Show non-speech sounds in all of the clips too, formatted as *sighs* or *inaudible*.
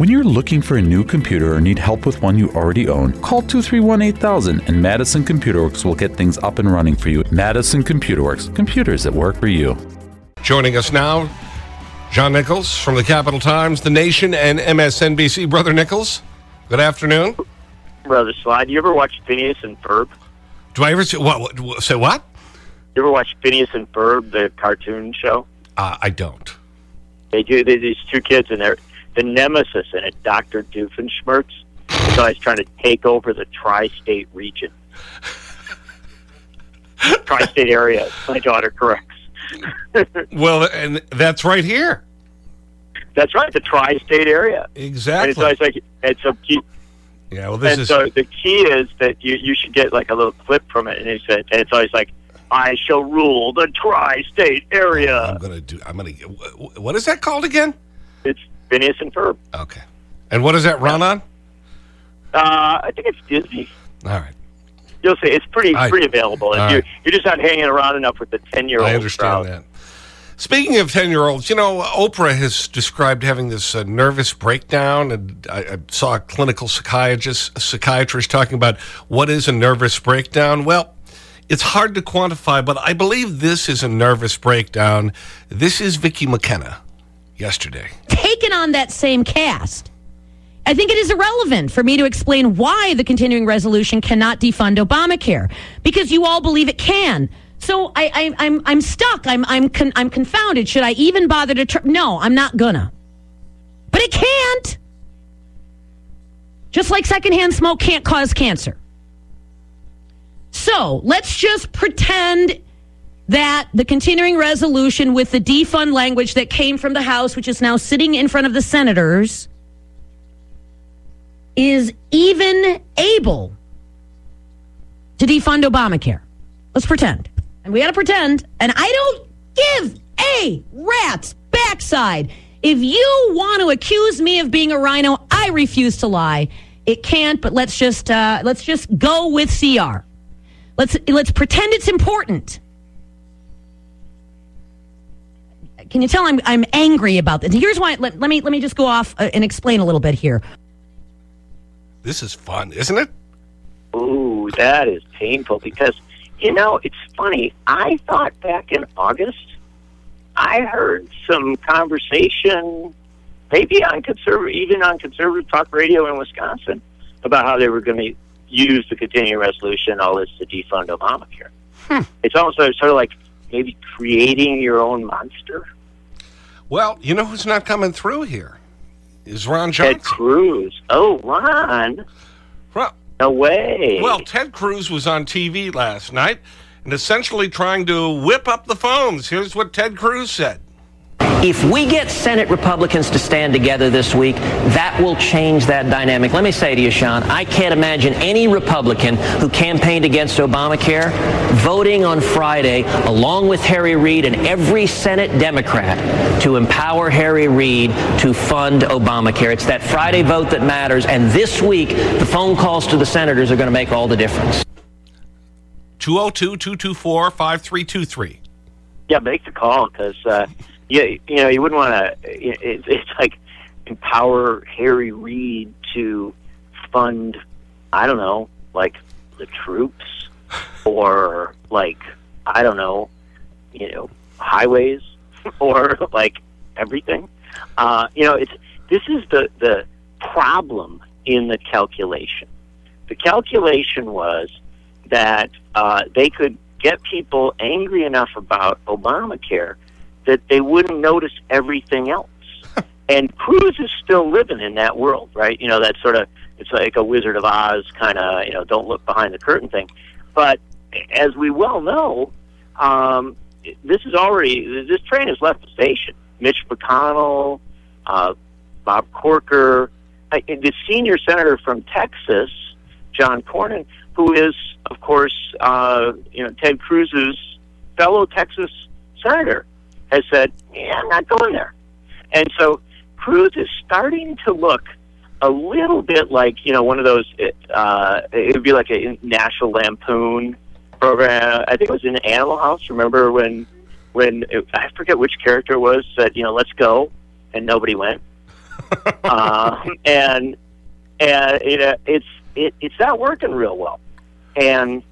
When you're looking for a new computer or need help with one you already own, call 231 8000 and Madison Computer Works will get things up and running for you. Madison Computer Works, computers that work for you. Joining us now, John Nichols from the Capital Times, The Nation, and MSNBC. Brother Nichols, good afternoon. Brother Slide, you ever watch Phineas and Ferb? Do I ever say what? what say what? You ever watch Phineas and Ferb, the cartoon show? Uh, I don't. They do. They, these two kids, and they're the nemesis in it, Doctor Doofenshmirtz. So he's trying to take over the tri-state region, *laughs* tri-state area. My daughter corrects. well, and that's right here. That's right, the tri-state area. Exactly. And so it's like it's a key. Yeah, well, this and is. so the key is that you you should get like a little clip from it, and he said, and it's always like, "I shall rule the tri-state area." I'm gonna do. I'm gonna. What is that called again? It's Phineas and Ferb. Okay. And what does that run on? Uh, I think it's Disney. All right. You'll see. It's pretty I- pretty available. If all you right. you're just not hanging around enough with the ten year old. I understand that. Speaking of 10 year olds, you know, Oprah has described having this uh, nervous breakdown, and I, I saw a clinical psychiatrist, a psychiatrist talking about what is a nervous breakdown. Well, it's hard to quantify, but I believe this is a nervous breakdown. This is Vicki McKenna yesterday. taken on that same cast. I think it is irrelevant for me to explain why the continuing resolution cannot defund Obamacare because you all believe it can. So I, I, I'm I'm stuck. I'm I'm con, I'm confounded. Should I even bother to? Tr- no, I'm not gonna. But it can't. Just like secondhand smoke can't cause cancer. So let's just pretend that the continuing resolution with the defund language that came from the House, which is now sitting in front of the senators, is even able to defund Obamacare. Let's pretend. And we got to pretend. And I don't give a rat's backside. If you want to accuse me of being a RINO, I refuse to lie. It can't, but let's just uh, let's just go with CR. Let's let's pretend it's important. Can you tell I'm I'm angry about this? Here's why. Let, let me let me just go off uh, and explain a little bit here. This is fun, isn't it? Ooh, that is painful because you know it's funny. I thought back in August, I heard some conversation, maybe on conservative, even on conservative talk radio in Wisconsin, about how they were going to use the continuing resolution, all this to defund Obamacare. It's almost sort of like maybe creating your own monster. Well, you know who's not coming through here? Is Ron Johnson. Ted. Cruz. Oh, Ron. Well, No way. Well, Ted Cruz was on TV last night and essentially trying to whip up the phones. Here's what Ted Cruz said. If we get Senate Republicans to stand together this week, that will change that dynamic. Let me say to you, Sean, I can't imagine any Republican who campaigned against Obamacare voting on Friday along with Harry Reid and every Senate Democrat to empower Harry Reid to fund Obamacare. It's that Friday vote that matters, and this week, the phone calls to the senators are going to make all the difference. 202 224 5323. Yeah, make the call because uh, you you know you wouldn't want to. It, it's like empower Harry Reid to fund. I don't know, like the troops, or like I don't know, you know, highways, *laughs* or like everything. Uh, you know, it's this is the the problem in the calculation. The calculation was that uh, they could get people angry enough about Obamacare that they wouldn't notice everything else. *laughs* and Cruz is still living in that world, right? You know, that sort of it's like a Wizard of Oz kind of you know don't look behind the curtain thing. But as we well know, um, this is already this train has left the station. Mitch McConnell, uh, Bob Corker, uh, the senior senator from Texas, John Cornyn, who is, of course, uh, you know, Ted Cruz's fellow Texas senator, has said, "Yeah, I'm not going there." And so Cruz is starting to look a little bit like you know one of those. Uh, it would be like a National Lampoon program. I think it was in Animal House. Remember when when it, I forget which character it was said, you know, let's go, and nobody went. *laughs* um, and and you know it's it, it's not working real well. And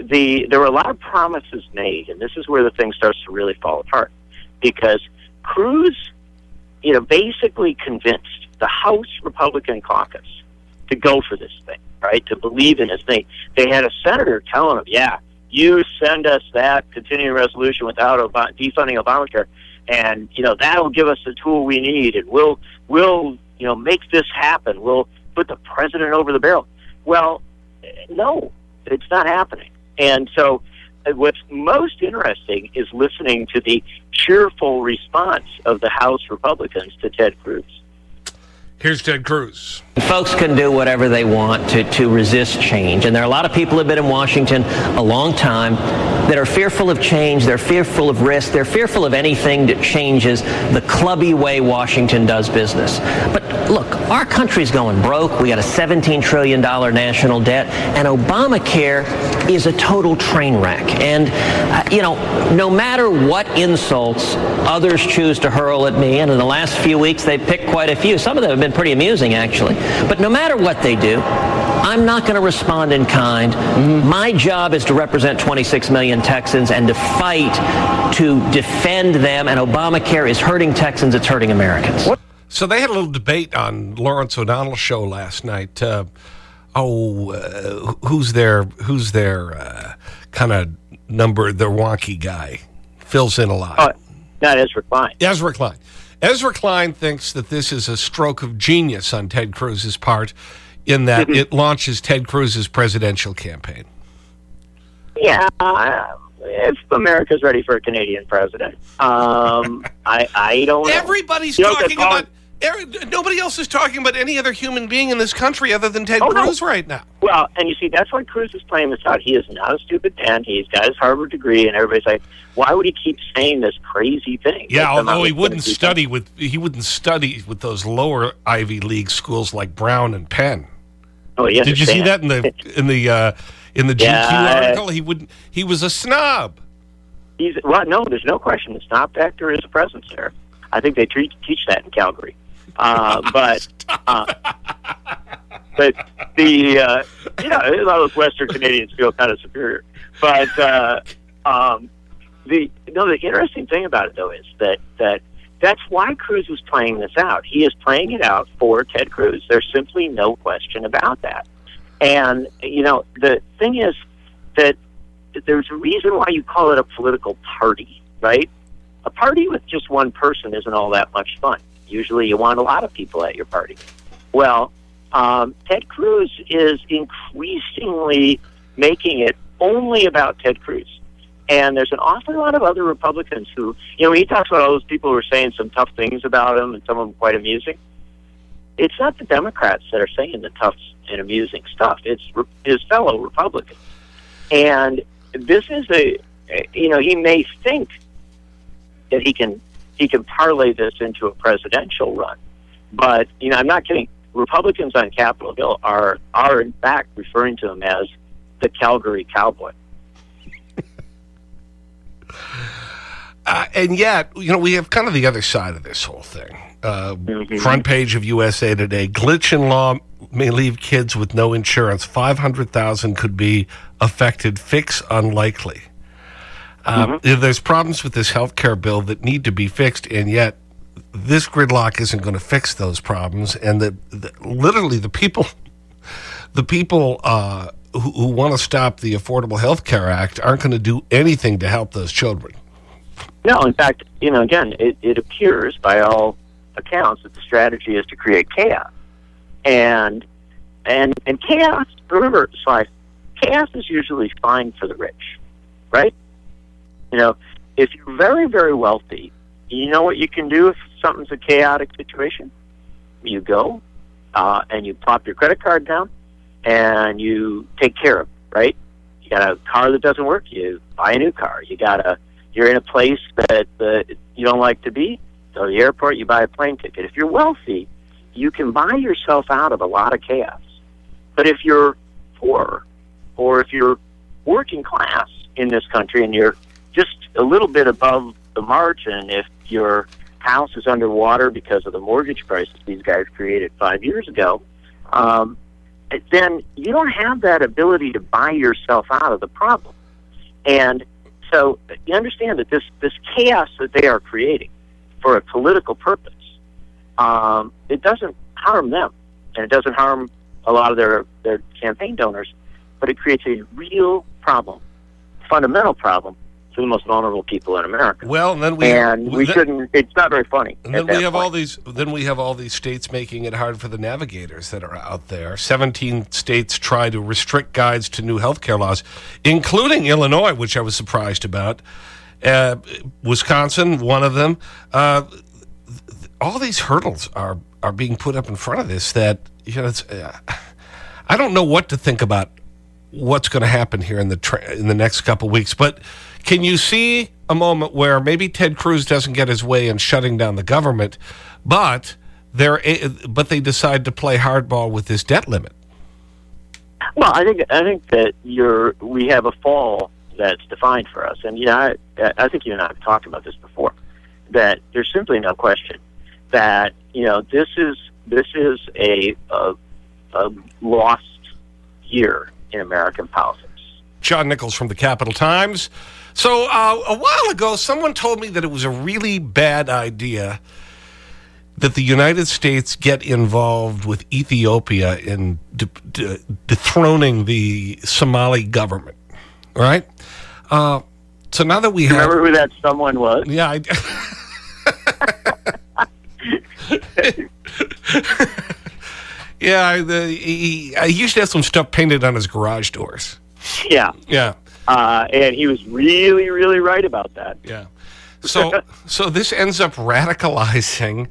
the there were a lot of promises made, and this is where the thing starts to really fall apart because Cruz, you know, basically convinced the House Republican caucus to go for this thing, right? To believe in his thing. They had a senator telling him, "Yeah, you send us that continuing resolution without Ob- defunding Obamacare, and you know that'll give us the tool we need, and we'll we'll you know make this happen. We'll put the president over the barrel." Well, no, it's not happening. And so, Uh, what's most interesting is listening to the cheerful response of the House Republicans to Ted Cruz. Here's Ted Cruz. Folks can do whatever they want to, to resist change. And there are a lot of people who have been in Washington a long time that are fearful of change. They're fearful of risk. They're fearful of anything that changes the clubby way Washington does business. But look, our country's going broke. We got a $17 trillion national debt. And Obamacare is a total train wreck. And, uh, you know, no matter what insults others choose to hurl at me, and in the last few weeks they've picked quite a few, some of them have been pretty amusing, actually. But no matter what they do, I'm not going to respond in kind. My job is to represent 26 million Texans and to fight to defend them. And Obamacare is hurting Texans, it's hurting Americans. So they had a little debate on Lawrence O'Donnell's show last night. Uh, oh, uh, who's their, who's their uh, kind of number, the wonky guy? Fills in a lot. Oh, that is Klein. Ezra Klein. Ezra Klein thinks that this is a stroke of genius on Ted Cruz's part in that it launches Ted Cruz's presidential campaign. Yeah, uh, if America's ready for a Canadian president, um, *laughs* I I don't. Everybody's know, talking about. Every- Nobody else is talking about any other human being in this country other than Ted Oh, no. Cruz right now. Well, and you see, that's why Cruz is playing this out. He is not a stupid man. He's got his Harvard degree, and everybody's like, why would he keep saying this crazy thing? Yeah, although he wouldn't study with he wouldn't study with those lower Ivy League schools like Brown and Penn. Oh, he Did you see that in the in the uh, in the GQ Yeah, article? He wouldn't. He was a snob. He's well, no, there's no question. The snob factor is a presence there. I think they treat, teach that in Calgary. Uh, *laughs* but uh, but the uh, you know a lot of those Western Canadians feel kind of superior. But uh, um, the no, the interesting thing about it though is that that that's why Cruz was playing this out. He is playing it out for Ted Cruz. There's simply no question about that. And you know the thing is that there's a reason why you call it a political party, right? A party with just one person isn't all that much fun. Usually, you want a lot of people at your party. Well, um, Ted Cruz is increasingly making it only about Ted Cruz. And there's an awful lot of other Republicans who, you know, he talks about all those people who are saying some tough things about him and some of them quite amusing. It's not the Democrats that are saying the tough and amusing stuff. It's his fellow Republicans. And this is a, you know, he may think that he can he can parlay this into a presidential run, but you know, I'm not kidding. Republicans on Capitol Hill are are in fact referring to him as the Calgary Cowboy. *sighs* Uh, and yet, you know, we have kind of the other side of this whole thing. Uh, Front page of USA Today: glitch in law may leave kids with no insurance. Five hundred thousand could be affected. Fix unlikely. Um, There's problems with this health care bill that need to be fixed, and yet this gridlock isn't going to fix those problems. And the, the literally the people, *laughs* the people uh, who, who want to stop the Affordable Health Care Act aren't going to do anything to help those children. No, in fact, you know, again, it, it appears by all accounts that the strategy is to create chaos, and and and chaos. Remember, Sly, chaos is usually fine for the rich, right? You know, if you're very very wealthy, you know what you can do if something's a chaotic situation. You go uh, and you plop your credit card down, and you take care of it, right? You got a car that doesn't work, you buy a new car. You got a you're in a place that uh, you don't like to be, to the airport, you buy a plane ticket. If you're wealthy, you can buy yourself out of a lot of chaos. But if you're poor, or if you're working class in this country and you're just a little bit above the margin, if you're house is underwater because of the mortgage crisis these guys created five years ago, um, then you don't have that ability to buy yourself out of the problem. And so you understand that this, this chaos that they are creating for a political purpose, um, it doesn't harm them, and it doesn't harm a lot of their, their campaign donors, but it creates a real problem, fundamental problem for the most vulnerable people in America. Well, and then we and we then, shouldn't. It's not very funny. And then we have point. all these. Then we have all these states making it hard for the navigators that are out there. Seventeen states try to restrict guides to new health care laws, including Illinois, which I was surprised about. Uh, Wisconsin, one of them. Uh, all these hurdles are are being put up in front of this. That you know, it's, uh, I don't know what to think about what's going to happen here in the in the next couple weeks, but can you see a moment where maybe Ted Cruz doesn't get his way in shutting down the government, but, they're, eh, but they decide to play hardball with this debt limit? Well, I think I think that you're we have a fall that's defined for us, and you know, I, I think you and I have talked about this before. That there's simply no question that you know this is this is a, a, a lost year in American politics. John Nichols from the Capital Times. So uh, a while ago, someone told me that it was a really bad idea that the United States get involved with Ethiopia in de de dethroning the Somali government, right? Uh, so now that we have... Remember who that someone was? Yeah, I... *laughs* yeah, the, he, he used to have some stuff painted on his garage doors. Yeah. Yeah. Uh, and he was really, really right about that. Yeah. So, *laughs* so this ends up radicalizing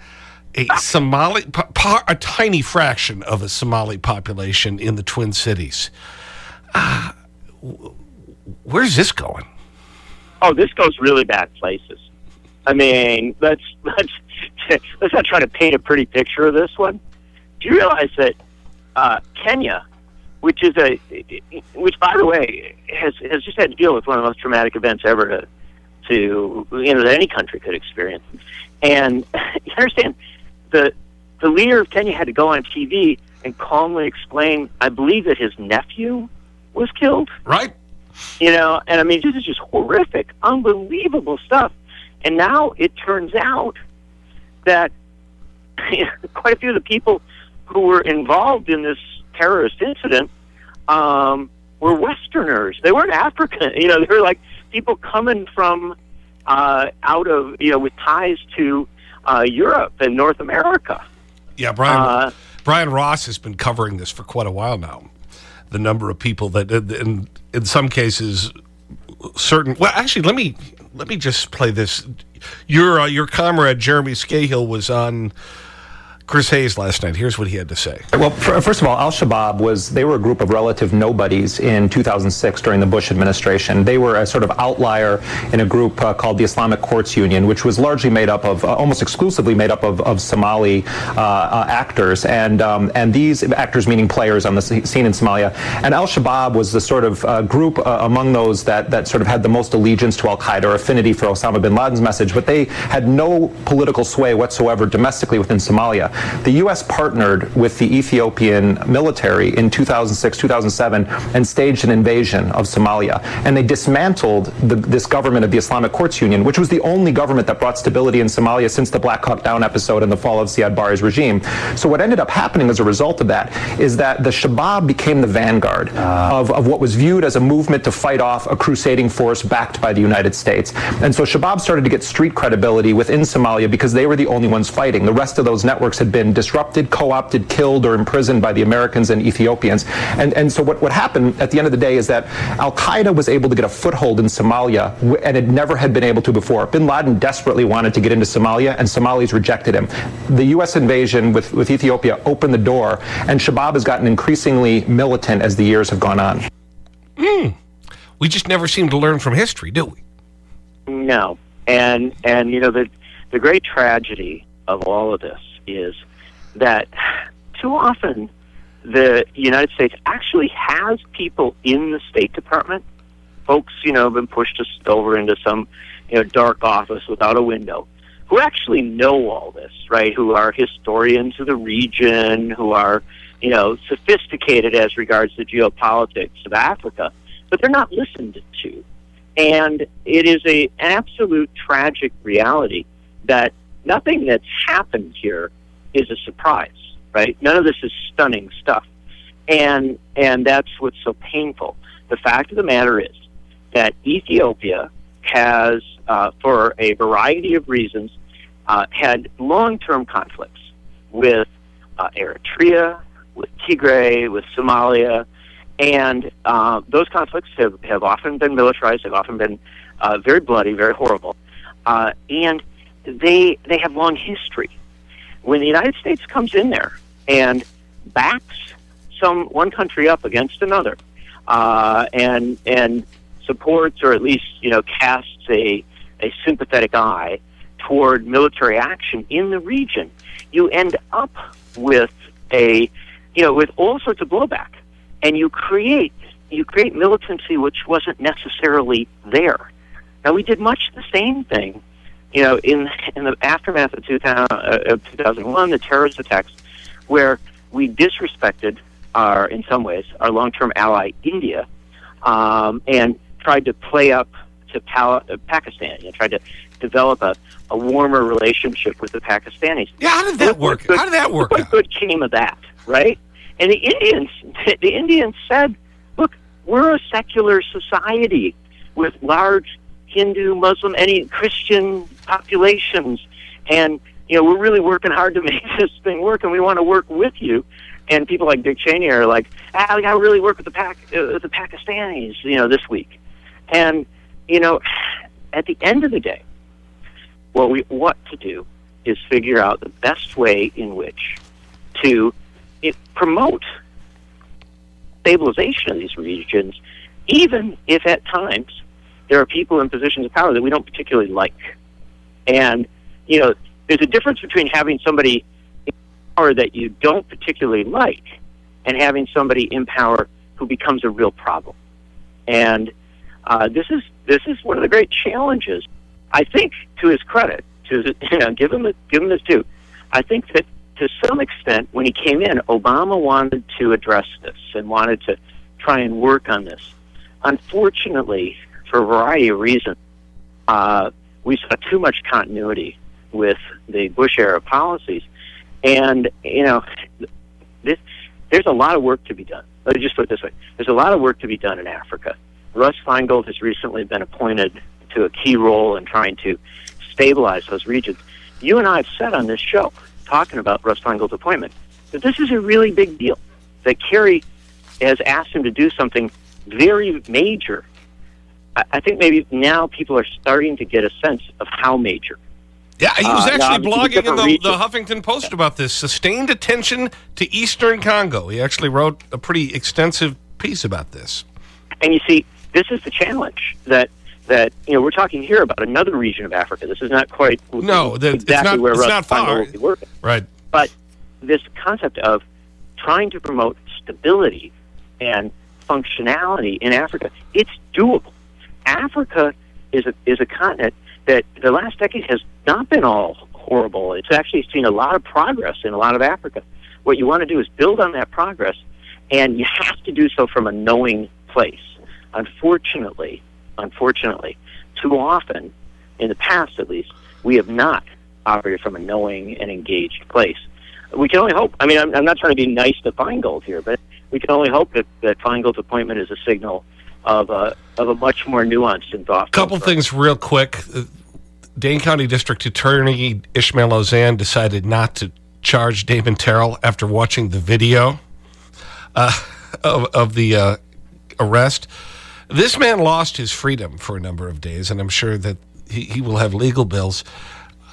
a Somali, a tiny fraction of a Somali population in the Twin Cities. Uh, where's this going? Oh, this goes really bad places. I mean, let's let's *laughs* let's not try to paint a pretty picture of this one. Do you realize that uh, Kenya which is a, which by the way has has just had to deal with one of the most traumatic events ever to, to you know that any country could experience. And *laughs* you understand, the the leader of Kenya had to go on TV and calmly explain. I believe that his nephew was killed. Right. You know, and I mean, this is just horrific, unbelievable stuff. And now it turns out that *laughs* quite a few of the people who were involved in this terrorist incident um, were Westerners. They weren't African. *laughs* You know, they were like people coming from uh, out of you know with ties to uh, Europe and North America. Yeah, Brian. Uh, Brian Ross has been covering this for quite a while now. The number of people that, in in some cases, certain. Well, actually, let me let me just play this. Your uh, your comrade Jeremy Scahill was on Chris Hayes last night. Here's what he had to say. Well, first of all, Al Shabaab was, they were a group of relative nobodies in 2006 during the Bush administration. They were a sort of outlier in a group uh, called the Islamic Courts Union, which was largely made up of, uh, almost exclusively made up of, of Somali uh, uh actors. And, um, and these actors, meaning players on the scene in Somalia. And Al Shabaab was the sort of uh, group uh, among those that, that sort of had the most allegiance to Al Qaeda or affinity for Osama bin Laden's message, but they had no political sway whatsoever domestically within Somalia. The U.S. partnered with the Ethiopian military in 2006, 2007, and staged an invasion of Somalia. And they dismantled the, this government of the Islamic Courts Union, which was the only government that brought stability in Somalia since the Black Hawk Down episode and the fall of Siad Barre's regime. So what ended up happening as a result of that is that the Shabab became the vanguard uh. of, of what was viewed as a movement to fight off a crusading force backed by the United States. And so Shabab started to get street credibility within Somalia because they were the only ones fighting. The rest of those networks had been disrupted, co-opted, killed, or imprisoned by the Americans and Ethiopians. And, and so what, what happened at the end of the day is that al-Qaeda was able to get a foothold in Somalia and it never had been able to before. Bin Laden desperately wanted to get into Somalia and Somalis rejected him. The U.S. invasion with, with Ethiopia opened the door and Shabab has gotten increasingly militant as the years have gone on. Mm. We just never seem to learn from history, do we? No. And, and you know, the, the great tragedy of all of this is that too often the United States actually has people in the State Department. Folks, you know, been pushed over into some, you know, dark office without a window, who actually know all this, right? Who are historians of the region, who are, you know, sophisticated as regards the geopolitics of Africa, but they're not listened to. And it is a absolute tragic reality that nothing that's happened here is a surprise, right? None of this is stunning stuff. And and that's what's so painful. The fact of the matter is that Ethiopia has, uh, for a variety of reasons, uh, had long-term conflicts with uh, Eritrea, with Tigray, with Somalia, and uh, those conflicts have, have often been militarized. They've often been uh, very bloody, very horrible, uh, and they they have long history. When the United States comes in there and backs some one country up against another, uh, and and supports or at least you know casts a a sympathetic eye toward military action in the region, you end up with a you know with all sorts of blowback and you create you create militancy which wasn't necessarily there. Now we did much the same thing, you know, in in the aftermath of, 2000, uh, of 2001, the terrorist attacks, where we disrespected our, in some ways, our long-term ally India, um, and tried to play up to Pal- uh, Pakistan. You know, tried to develop a, a warmer relationship with the Pakistanis. Yeah, how did that work? Good, how did that work? What out? good came of that, right? And the Indians, *laughs* the Indians said, "Look, we're a secular society with large Hindu, Muslim, any Christian populations, and you know we're really working hard to *laughs* make this thing work, and we want to work with you." And people like Dick Cheney are like, "Ah, we got to really work with the Pac- uh, the Pakistanis, you know, this week." And you know, at the end of the day, what we what to do is figure out the best way in which to it, promote stabilization of these regions, even if at times there are people in positions of power that we don't particularly like. And, you know, there's a difference between having somebody in power that you don't particularly like and having somebody in power who becomes a real problem. And uh, this is this is one of the great challenges. I think, to his credit, to *laughs* you know, give him give him his due. I think that to some extent, when he came in, Obama wanted to address this and wanted to try and work on this. Unfortunately, for a variety of reasons, uh, we saw too much continuity with the Bush era policies, and you know, this there's a lot of work to be done. Let me just put it this way: there's a lot of work to be done in Africa. Russ Feingold has recently been appointed to a key role in trying to stabilize those regions. You and I have said on this show, talking about Russ Feingold's appointment, that this is a really big deal. That Kerry has asked him to do something very major. I, I think maybe now people are starting to get a sense of how major. Yeah, he was Uh, actually blogging in the, the Huffington Post about this. Sustained attention to Eastern Congo. He actually wrote a pretty extensive piece about this. And you see, this is the challenge that that you know we're talking here about another region of Africa. This is not quite No, it's exactly not- where it's not far. Will be working. Right. But this concept of trying to promote stability and functionality in Africa, it's doable. Africa is a, is a continent that the last decade has not been all horrible. It's actually seen a lot of progress in a lot of Africa. What you want to do is build on that progress, and you have to do so from a knowing place. Unfortunately, unfortunately, too often, in the past at least, we have not operated from a knowing and engaged place. We can only hope. I mean, I'm, I'm not trying to be nice to Feingold here, but we can only hope that, that Feingold's appointment is a signal of a of a much more nuanced and thoughtful. couple approach. things real quick. Uh, Dane County District Attorney Ishmael Ozanne decided not to charge Damon Terrell after watching the video uh, of, of the uh, arrest. This man lost his freedom for a number of days, and I'm sure that he, he will have legal bills.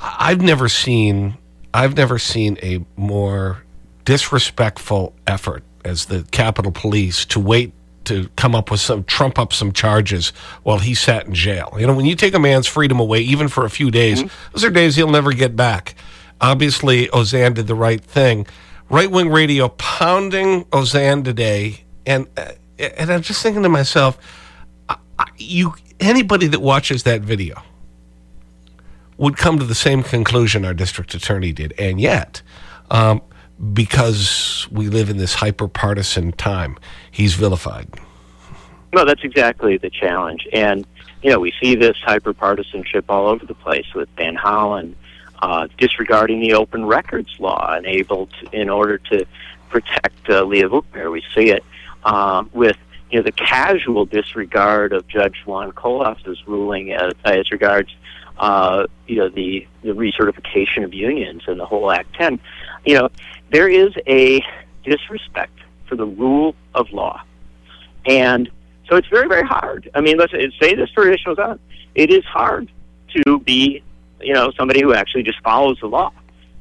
I've never seen, I've never seen a more disrespectful effort as the Capitol Police to wait to come up with some, trump up some charges while he sat in jail. You know, when you take a man's freedom away, even for a few days, those are days he'll never get back. Obviously, Ozanne did the right thing. Right wing radio pounding Ozanne today. And, uh, and I'm just thinking to myself, I- I- you, anybody that watches that video would come to the same conclusion our district attorney did. And yet, um, because we live in this hyper-partisan time, he's vilified. No, that's exactly the challenge. And, you know, we see this hyper-partisanship all over the place with Van Hollen uh, disregarding the open records law and able to, in order to protect uh, Leah Vukmir. We see it uh, with you know the casual disregard of Judge Juan Colas's ruling as, as regards uh, you know the the recertification of unions and the whole Act 10. You know there is a disrespect for the rule of law, and so it's very very hard. I mean, let's say this for issues on. It is hard to be you know somebody who actually just follows the law,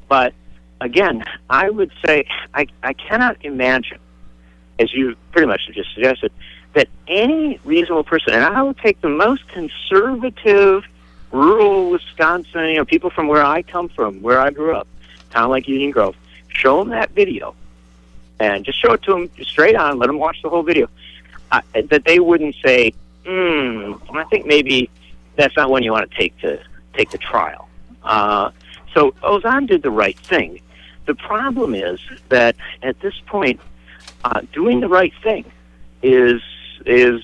but again, I would say I, I cannot imagine, as you pretty much just suggested, that any reasonable person, and I would take the most conservative, rural Wisconsin, you know, people from where I come from, where I grew up, town like Union Grove, show them that video, and just show it to them straight on, let them watch the whole video, uh, that they wouldn't say, hmm, I think maybe that's not one you want to take to take to trial. Uh, so Ozanne did the right thing. The problem is that at this point, uh, doing the right thing is is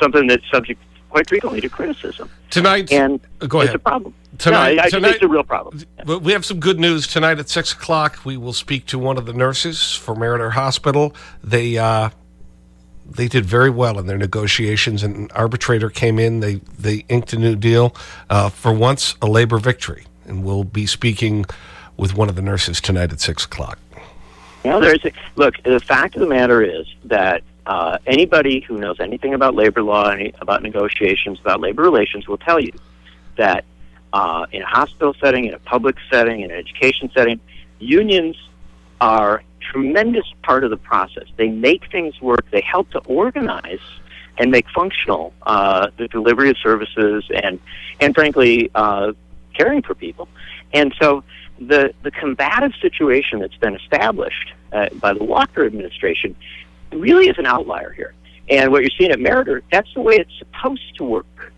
something that's subject quite frequently to criticism. Tonight, and go ahead. It's a problem. Tonight, no, I, tonight, it's a real problem. Yeah. We have some good news tonight at six o'clock. We will speak to one of the nurses for Meriter Hospital. They uh, they did very well in their negotiations. An arbitrator came in. They they inked a new deal. Uh, for once, a labor victory, and we'll be speaking with one of the nurses tonight at 6 o'clock? Well, there's a, look, the fact of the matter is that uh, anybody who knows anything about labor law, any, about negotiations, about labor relations will tell you that uh, in a hospital setting, in a public setting, in an education setting, unions are a tremendous part of the process. They make things work. They help to organize and make functional uh, the delivery of services and, and frankly, uh, caring for people. And so the, the combative situation that's been established uh, by the Walker administration really is an outlier here. And what you're seeing at Meriter, that's the way it's supposed to work.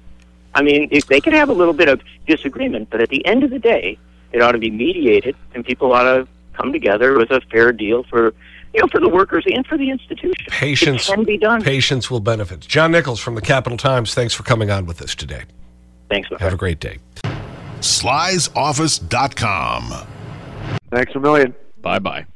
I mean, if they can have a little bit of disagreement, but at the end of the day, it ought to be mediated, and people ought to come together with a fair deal for you know, for the workers and for the institution. Patience, it can be done. Patience will benefit. John Nichols from the Capital Times, thanks for coming on with us today. Thanks. Have a great day. Sly'sOffice.com. Thanks a million. Bye bye.